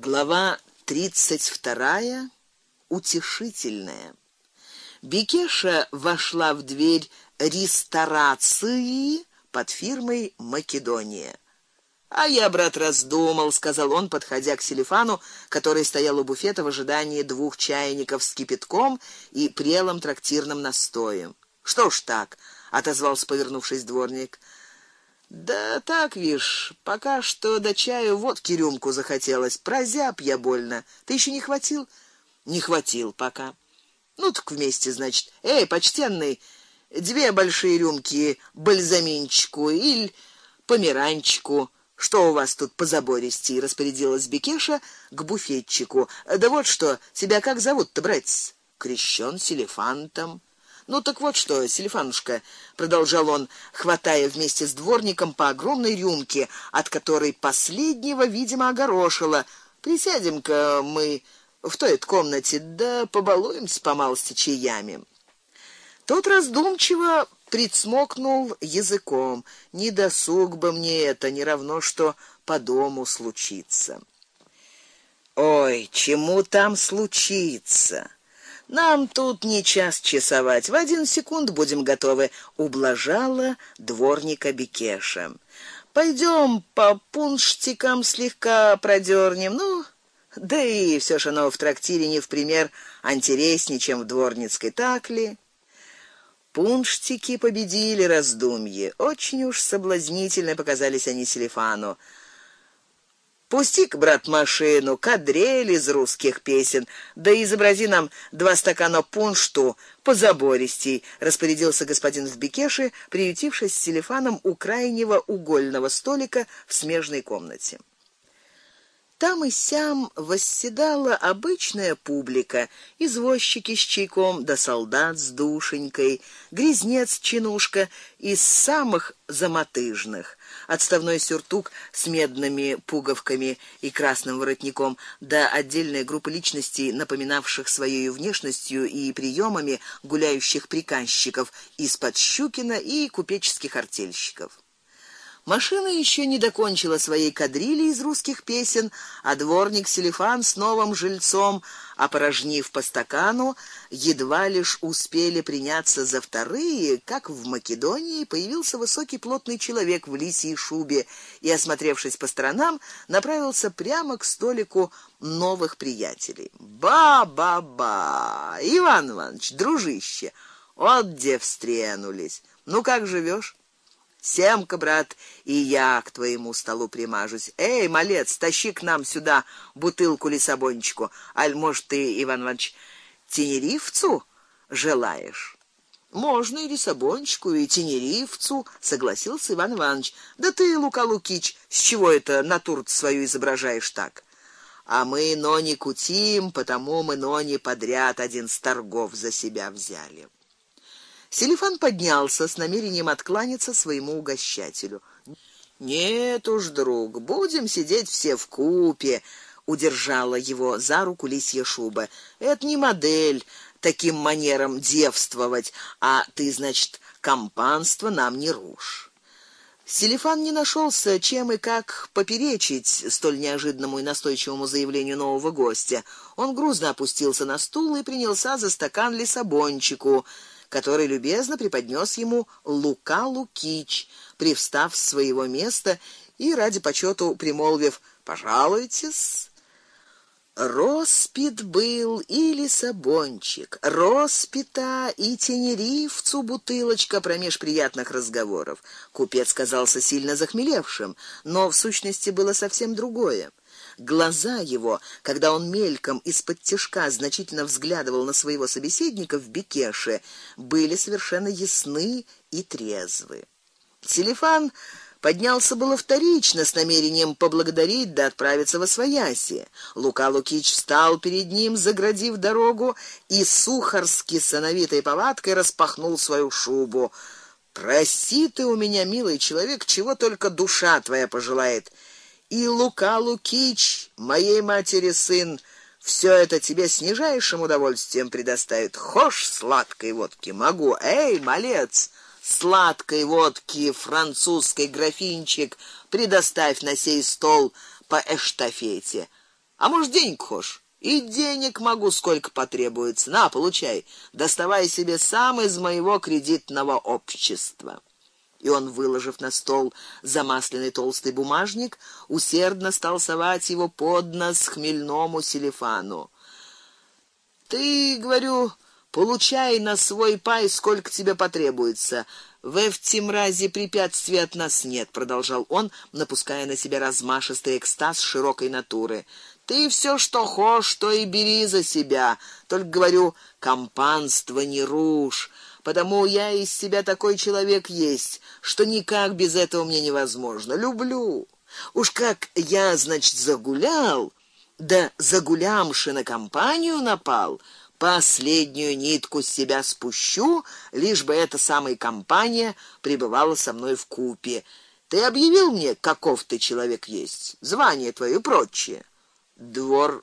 Глава тридцать вторая. Утешительная. Бекеша вошла в дверь ресторации под фирмой Македония. А я, брат, раздумал, сказал он, подходя к Селифану, который стоял у буфета в ожидании двух чайников с кипятком и прелым трактирным настоем. Что ж так, отозвался, повернувшись дворник. Да так, вишь, пока что до чаю водки рюмку захотелось. Прозяб я больно. Ты еще не хватил? Не хватил пока. Ну так вместе, значит. Эй, почтенный, две большие рюмки бальзаминчику или померанчику. Что у вас тут по забористи? распорядилась Бекеша к буфетчику. Да вот что, тебя как зовут-то, братец? Крещен Селефантом. Ну так вот что, Селифанушка, продолжал он, хватая вместе с дворником по огромной рюмке, от которой последнего, видимо, огорошило. Присядем-ка мы в той комнате, да побалуемся по малости чаями. Тот раздумчиво прицмокнул языком. Не досуг бы мне это, не равно что по дому случится. Ой, чему там случится? Нам тут не час часовать, в один секунд будем готовы, ублажала дворника Бекеша. Пойдем по пунштикам слегка продернем. Ну, да и все же оно в трактире не в пример интереснее, чем в дворницкой, так ли? Пунштики победили раздумье. Очень уж соблазнительно показались они Селифану. Пусти-ка, брат, машину, кадрель из русских песен, да изобрази нам два стакана пуншту по забористей, распорядился господин в бикеше, приютившись с телефоном у крайнего угольного столика в смежной комнате. Там и сям восседала обычная публика: извозчики с чайком, да солдат с душенькой, грязнец чинушка из самых замотыжных, отставной сюртук с медными пуговками и красным воротником, да отдельная группа личностей, напоминавших своей внешностью и приемами гуляющих приказчиков из-под Щукина и купеческих артельщиков. Машина еще не докончила своей кадрили из русских песен, а дворник Селифан с новым жильцом, опорожнив по стакану, едва лишь успели приняться за вторые, как в Македонии появился высокий плотный человек в лисьей шубе и, осмотревшись по сторонам, направился прямо к столику новых приятелей. Ба-ба-ба! Иван Иванович, дружище, вот где встренулись. Ну как живешь? Семка, брат, и я к твоему столу примажусь. Эй, малец, тащи к нам сюда бутылку лисабончику. Аль, может, ты, Иван Иванович, тенерифцу желаешь? Можно и лисабончику, и тенерифцу, согласился Иван Иванович. Да ты, Лука Лукич, с чего это натуру свою изображаешь так? А мы, но не кутим, потому мы, но не подряд один с торгов за себя взяли. Селифан поднялся с намерением откланяться своему угощателю. Нет уж, друг, будем сидеть все в купе, удержала его за руку лисья шуба. Это не модель таким манером девствовать, а ты, значит, компанство нам не рушь. Селифан не нашелся, чем и как поперечить столь неожиданному и настойчивому заявлению нового гостя. Он грузно опустился на стул и принялся за стакан лисабончику который любезно преподнес ему Лука Лукич, привстав с своего места и ради почёту примолвив: "Пожалуйтесь". Роспит был или сабончик, роспита и тенерифцу бутылочка промеж приятных разговоров. Купец казался сильно захмелевшим, но в сущности было совсем другое. Глаза его, когда он мельком из-под тишка значительно взглядывал на своего собеседника в бекеше, были совершенно ясны и трезвы. Телефон поднялся было вторично с намерением поблагодарить да отправиться во свояси. Лука Лукич встал перед ним, заградив дорогу, и сухарски сановитой повадкой распахнул свою шубу. Проси ты у меня, милый человек, чего только душа твоя пожелает и Лука Лукич, моей матери сын, все это тебе с нижайшим удовольствием предоставит. Хошь сладкой водки могу. Эй, малец, сладкой водки французской графинчик предоставь на сей стол по эштафете. А может, денег хочешь? И денег могу сколько потребуется. На, получай. Доставай себе сам из моего кредитного общества. И он, выложив на стол замасленный толстый бумажник, усердно стал совать его под нос хмельному Селифану. Ты, говорю, получай на свой пай сколько тебе потребуется. В этом разе препятствий от нас нет, продолжал он, напуская на себя размашистый экстаз широкой натуры. Ты все, что хочешь, то и бери за себя. Только говорю, компанство не рушь. Потому я из себя такой человек есть, что никак без этого мне невозможно. Люблю. Уж как я, значит, загулял, да загулямши на компанию напал, последнюю нитку с себя спущу, лишь бы эта самая компания пребывала со мной в купе. Ты объявил мне, каков ты человек есть, звание твое и прочее. Дворник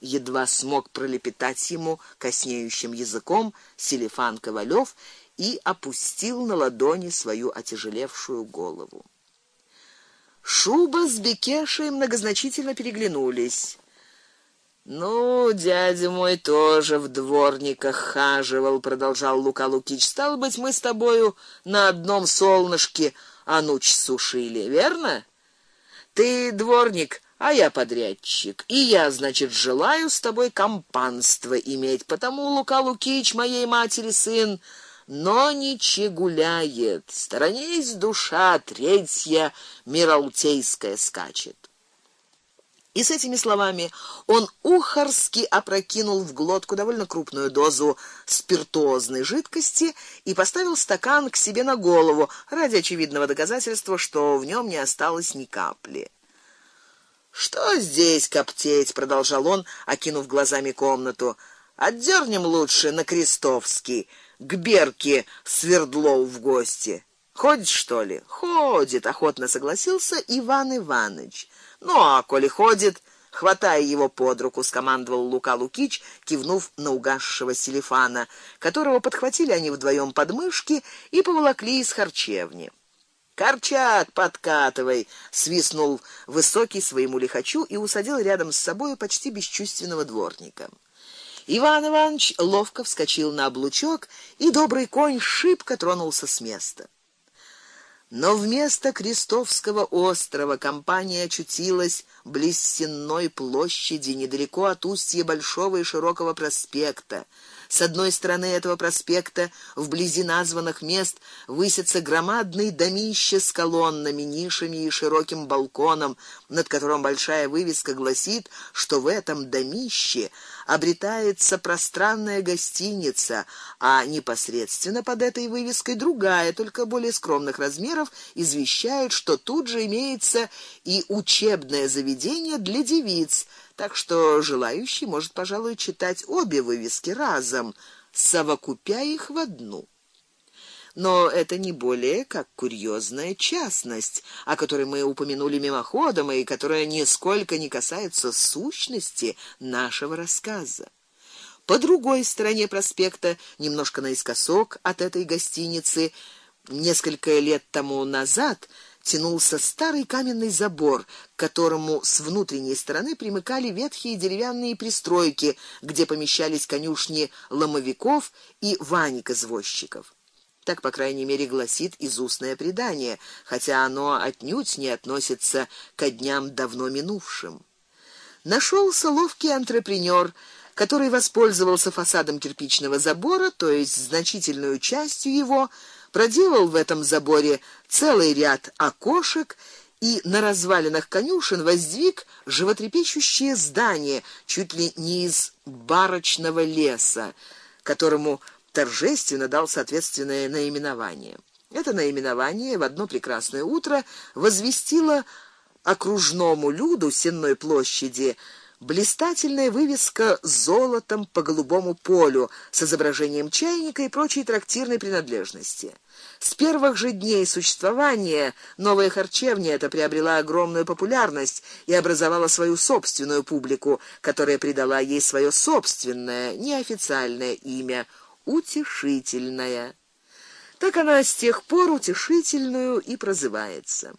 едва смог пролепетать ему коснеющим языком Селифан Ковалёв и опустил на ладони свою отяжелевшую голову. Шуба с Бекешей многозначительно переглянулись. Ну, дядя мой тоже в дворниках хаживал, продолжал Лука Лукич. Стал быть, мы с тобою на одном солнышке ануч сушили, верно? Ты дворник, а я подрядчик. И я, значит, желаю с тобой компанство иметь, потому Лука Лукич моей матери сын, но не чегуляет. Сторонись душа третья миралтейская скачет. И с этими словами он ухарски опрокинул в глотку довольно крупную дозу спиртозной жидкости и поставил стакан к себе на голову ради очевидного доказательства, что в нем не осталось ни капли. Что здесь коптеть, продолжал он, окинув глазами комнату. Отдернем лучше на Крестовский, к Берке Свердлов в гости. Ходит что ли? Ходит, охотно согласился Иван Иванович. Ну а коли ходит, хватая его под руку, скомандовал Лука Лукич, кивнув на угасшего Селифана, которого подхватили они вдвоем под мышки и поволокли из харчевни. Корчак, подкатывай, свистнул высокий своему лихачу и усадил рядом с собой почти бесчувственного дворника. Иван Иванович ловко вскочил на облучок, и добрый конь шибко тронулся с места. Но вместо Крестовского острова компания очутилась близ Сенной площади, недалеко от устья большого и широкого проспекта. С одной стороны этого проспекта, вблизи названных мест, высится громадный домище с колоннами, нишами и широким балконом, над которым большая вывеска гласит, что в этом домище обретается пространная гостиница, а непосредственно под этой вывеской другая, только более скромных размеров, извещает, что тут же имеется и учебное заведение для девиц так что желающий может, пожалуй, читать обе вывески разом, совокупя их в одну. Но это не более как курьезная частность, о которой мы упомянули мимоходом и которая нисколько не касается сущности нашего рассказа. По другой стороне проспекта, немножко наискосок от этой гостиницы, несколько лет тому назад тянулся старый каменный забор, к которому с внутренней стороны примыкали ветхие деревянные пристройки, где помещались конюшни ломовиков и ваник извозчиков. Так, по крайней мере, гласит изустное предание, хотя оно отнюдь не относится к дням давно минувшим. Нашелся ловкий антрепренер, который воспользовался фасадом кирпичного забора, то есть значительную частью его, проделал в этом заборе целый ряд окошек и на развалинах конюшен воздвиг животрепещущее здание, чуть ли не из барочного леса, которому торжественно дал соответственное наименование. Это наименование в одно прекрасное утро возвестило окружному люду Сенной площади блистательная вывеска золотом по голубому полю с изображением чайника и прочей трактирной принадлежности. С первых же дней существования новая харчевня эта приобрела огромную популярность и образовала свою собственную публику, которая придала ей свое собственное, неофициальное имя Утешительная. Так она с тех пор Утешительную и прозывается.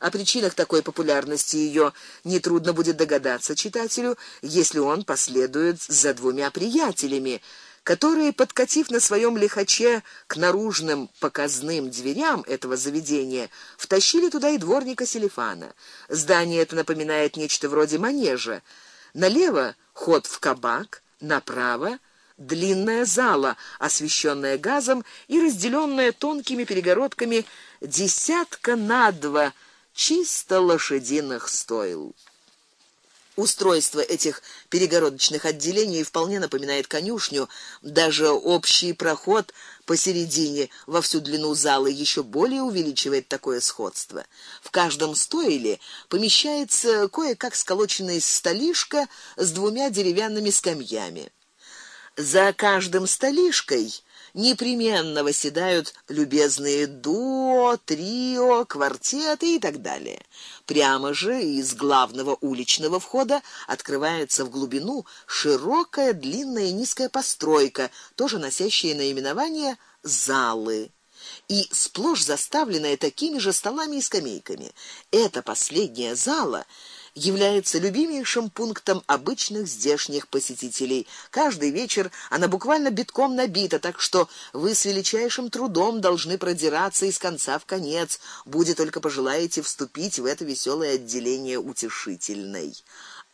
О причинах такой популярности ее не трудно будет догадаться читателю, если он последует за двумя приятелями, которые, подкатив на своем лихаче к наружным показным дверям этого заведения, втащили туда и дворника Селифана. Здание это напоминает нечто вроде манежа. Налево ход в кабак, направо длинная зала, освещенная газом и разделенная тонкими перегородками десятка на два чисто лошадиных стоил. Устройство этих перегородочных отделений вполне напоминает конюшню, даже общий проход посередине во всю длину зала еще более увеличивает такое сходство. В каждом стойле помещается кое-как сколоченная столишка с двумя деревянными скамьями. За каждым столишкой непременно восседают любезные дуо, трио, квартеты и так далее. Прямо же из главного уличного входа открывается в глубину широкая, длинная низкая постройка, тоже носящая наименование залы и сплошь заставленная такими же столами и скамейками. Эта последняя зала является любимейшим пунктом обычных здешних посетителей. Каждый вечер она буквально битком набита, так что вы с величайшим трудом должны продираться из конца в конец, будет только пожелаете вступить в это веселое отделение утешительной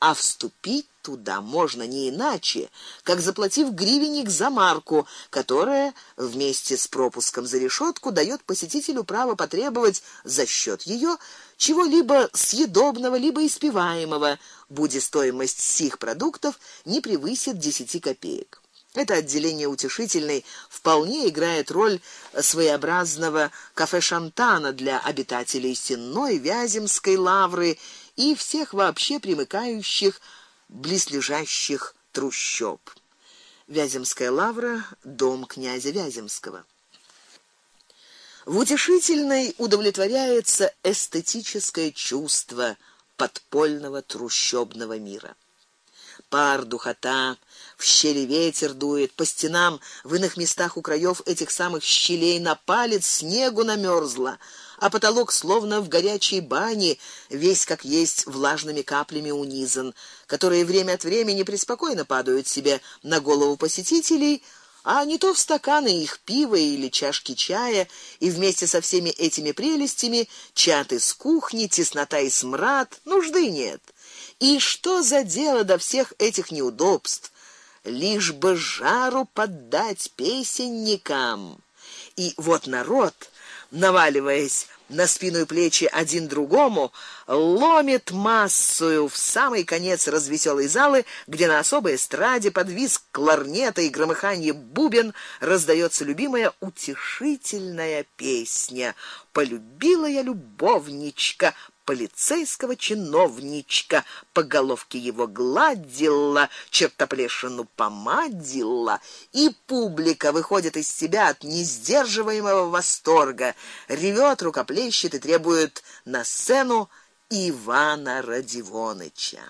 а вступить туда можно не иначе, как заплатив гривенник за марку, которая вместе с пропуском за решетку дает посетителю право потребовать за счет ее чего-либо съедобного либо испиваемого, будь стоимость сих продуктов не превысит 10 копеек. Это отделение утешительной вполне играет роль своеобразного кафе Шантана для обитателей Сенной, Вяземской лавры и всех вообще примыкающих близлежащих трущоб. Вяземская лавра дом князя Вяземского. В утешительной удовлетворяется эстетическое чувство подпольного трущобного мира. Пар, духота, в щели ветер дует, по стенам в иных местах у краев этих самых щелей на палец снегу намёрзло, а потолок словно в горячей бане, весь как есть влажными каплями унизан, которые время от времени преспокойно падают себе на голову посетителей а не то в стаканы их пива или чашки чая, и вместе со всеми этими прелестями чат из кухни, теснота и смрад, нужды нет. И что за дело до всех этих неудобств? Лишь бы жару поддать песенникам. И вот народ, наваливаясь на спину и плечи один другому, ломит массою в самый конец развеселой залы, где на особой эстраде под визг кларнета и громыхание бубен раздается любимая утешительная песня: "Полюбила я любовничка, полицейского чиновничка, по головке его гладила, чертоплешину помадила, и публика выходит из себя от несдерживаемого восторга, ревет, рукоплещет и требует на сцену Ивана Радивоныча.